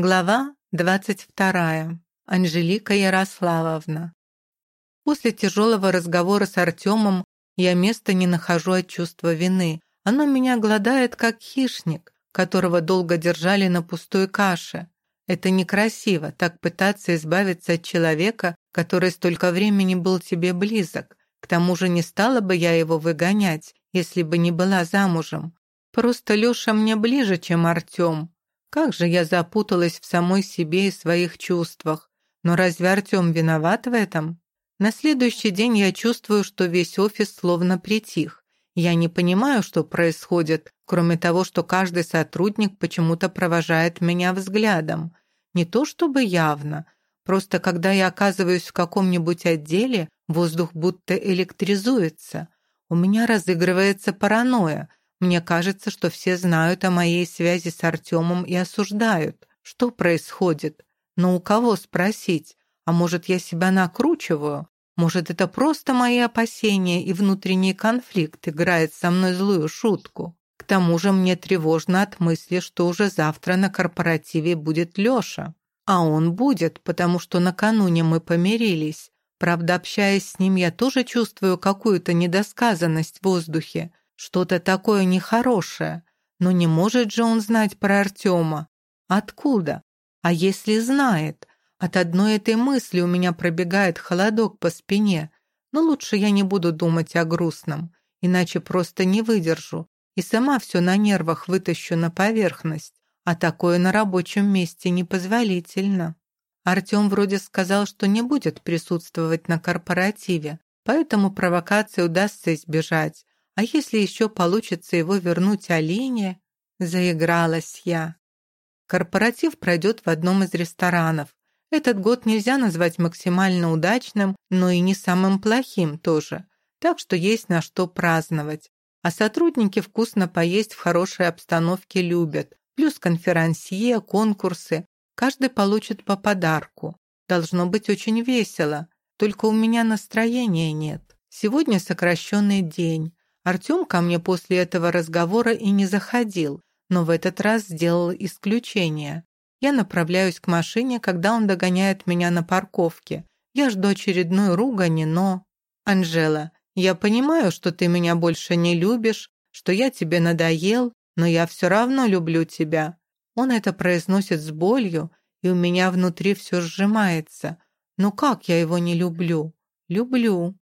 Глава 22. Анжелика Ярославовна. После тяжелого разговора с Артемом я места не нахожу от чувства вины. Оно меня гладает, как хищник, которого долго держали на пустой каше. Это некрасиво, так пытаться избавиться от человека, который столько времени был тебе близок. К тому же не стала бы я его выгонять, если бы не была замужем. Просто Леша мне ближе, чем Артем. Как же я запуталась в самой себе и своих чувствах. Но разве Артем виноват в этом? На следующий день я чувствую, что весь офис словно притих. Я не понимаю, что происходит, кроме того, что каждый сотрудник почему-то провожает меня взглядом. Не то чтобы явно, просто когда я оказываюсь в каком-нибудь отделе, воздух будто электризуется. У меня разыгрывается паранойя, мне кажется, что все знают о моей связи с Артемом и осуждают. Что происходит? Но у кого спросить? А может, я себя накручиваю? Может, это просто мои опасения и внутренний конфликт играет со мной злую шутку? К тому же мне тревожно от мысли, что уже завтра на корпоративе будет Лёша. А он будет, потому что накануне мы помирились. Правда, общаясь с ним, я тоже чувствую какую-то недосказанность в воздухе. Что-то такое нехорошее. Но не может же он знать про Артема. Откуда? А если знает? От одной этой мысли у меня пробегает холодок по спине. Но лучше я не буду думать о грустном, иначе просто не выдержу и сама все на нервах вытащу на поверхность. А такое на рабочем месте непозволительно. Артем вроде сказал, что не будет присутствовать на корпоративе, поэтому провокации удастся избежать. А если еще получится его вернуть Алине? Заигралась я. Корпоратив пройдет в одном из ресторанов. Этот год нельзя назвать максимально удачным, но и не самым плохим тоже. Так что есть на что праздновать. А сотрудники вкусно поесть в хорошей обстановке любят. Плюс конферансье, конкурсы. Каждый получит по подарку. Должно быть очень весело. Только у меня настроения нет. Сегодня сокращенный день. Артем ко мне после этого разговора и не заходил, но в этот раз сделал исключение. Я направляюсь к машине, когда он догоняет меня на парковке. Я жду очередной ругани, но... «Анжела, я понимаю, что ты меня больше не любишь, что я тебе надоел, но я все равно люблю тебя». Он это произносит с болью, и у меня внутри все сжимается. Ну как я его не люблю? Люблю.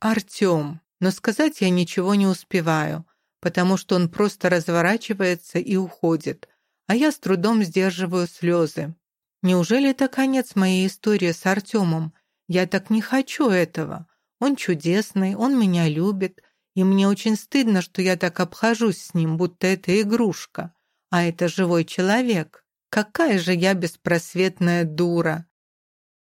Артем но сказать я ничего не успеваю, потому что он просто разворачивается и уходит, а я с трудом сдерживаю слезы. Неужели это конец моей истории с Артемом? Я так не хочу этого. Он чудесный, он меня любит, и мне очень стыдно, что я так обхожусь с ним, будто это игрушка. А это живой человек. Какая же я беспросветная дура.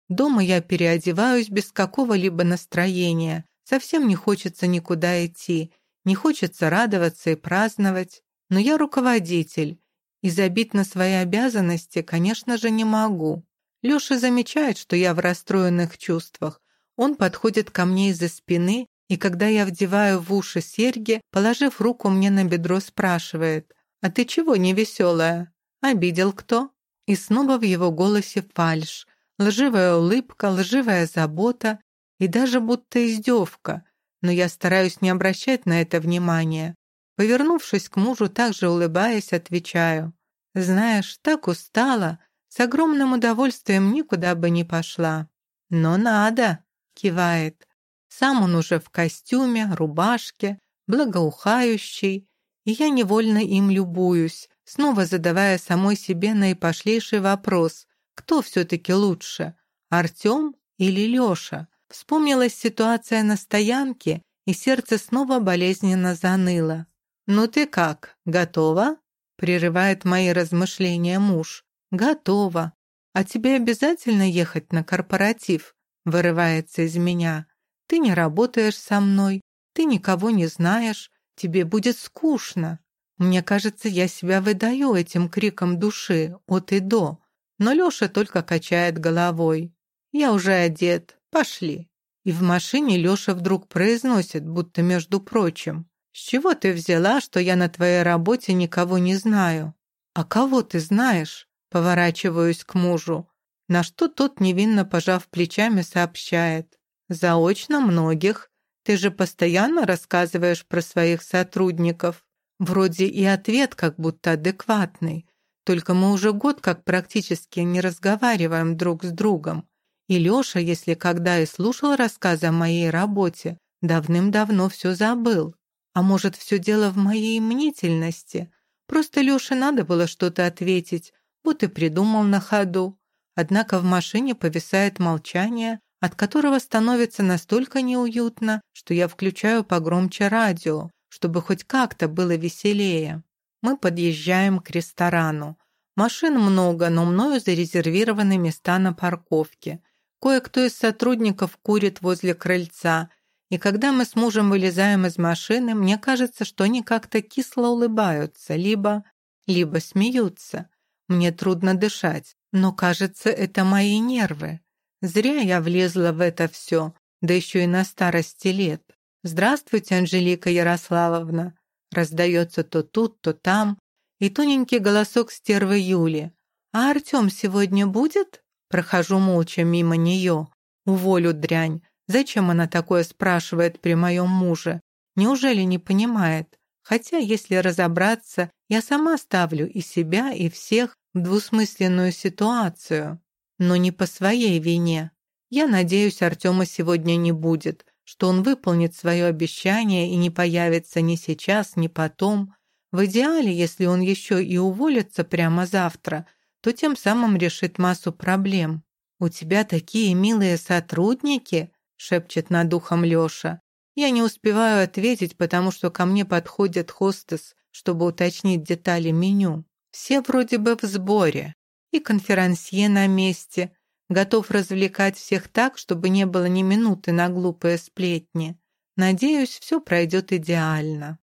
Дома я переодеваюсь без какого-либо настроения, Совсем не хочется никуда идти, не хочется радоваться и праздновать. Но я руководитель, и забить на свои обязанности, конечно же, не могу. Леша замечает, что я в расстроенных чувствах. Он подходит ко мне из-за спины, и когда я вдеваю в уши серьги, положив руку мне на бедро, спрашивает, «А ты чего не веселая? Обидел кто?» И снова в его голосе фальшь, лживая улыбка, лживая забота, и даже будто издевка, но я стараюсь не обращать на это внимания. Повернувшись к мужу, также улыбаясь, отвечаю. «Знаешь, так устала, с огромным удовольствием никуда бы не пошла». «Но надо», — кивает. Сам он уже в костюме, рубашке, благоухающий, и я невольно им любуюсь, снова задавая самой себе наипошлейший вопрос, кто все-таки лучше, Артем или Леша? Вспомнилась ситуация на стоянке, и сердце снова болезненно заныло. «Ну ты как, готова?» — прерывает мои размышления муж. «Готова. А тебе обязательно ехать на корпоратив?» — вырывается из меня. «Ты не работаешь со мной, ты никого не знаешь, тебе будет скучно. Мне кажется, я себя выдаю этим криком души от и до, но Лёша только качает головой. Я уже одет, Пошли». И в машине Лёша вдруг произносит, будто между прочим. «С чего ты взяла, что я на твоей работе никого не знаю?» «А кого ты знаешь?» Поворачиваюсь к мужу, на что тот, невинно пожав плечами, сообщает. «Заочно многих. Ты же постоянно рассказываешь про своих сотрудников. Вроде и ответ как будто адекватный. Только мы уже год как практически не разговариваем друг с другом. И Лёша, если когда и слушал рассказы о моей работе, давным-давно все забыл. А может, все дело в моей мнительности? Просто Лёше надо было что-то ответить, вот и придумал на ходу. Однако в машине повисает молчание, от которого становится настолько неуютно, что я включаю погромче радио, чтобы хоть как-то было веселее. Мы подъезжаем к ресторану. Машин много, но мною зарезервированы места на парковке. Кое-кто из сотрудников курит возле крыльца, и когда мы с мужем вылезаем из машины, мне кажется, что они как-то кисло улыбаются, либо... либо смеются. Мне трудно дышать, но, кажется, это мои нервы. Зря я влезла в это все, да еще и на старости лет. «Здравствуйте, Анжелика Ярославовна!» Раздается то тут, то там, и тоненький голосок стервы Юли. «А Артем сегодня будет?» Прохожу молча мимо нее. Уволю дрянь. Зачем она такое спрашивает при моем муже? Неужели не понимает? Хотя, если разобраться, я сама ставлю и себя, и всех в двусмысленную ситуацию. Но не по своей вине. Я надеюсь, Артема сегодня не будет, что он выполнит свое обещание и не появится ни сейчас, ни потом. В идеале, если он еще и уволится прямо завтра, то тем самым решит массу проблем. «У тебя такие милые сотрудники!» — шепчет над ухом Леша. Я не успеваю ответить, потому что ко мне подходит хостес, чтобы уточнить детали меню. Все вроде бы в сборе. И конферансье на месте, готов развлекать всех так, чтобы не было ни минуты на глупые сплетни. Надеюсь, все пройдет идеально.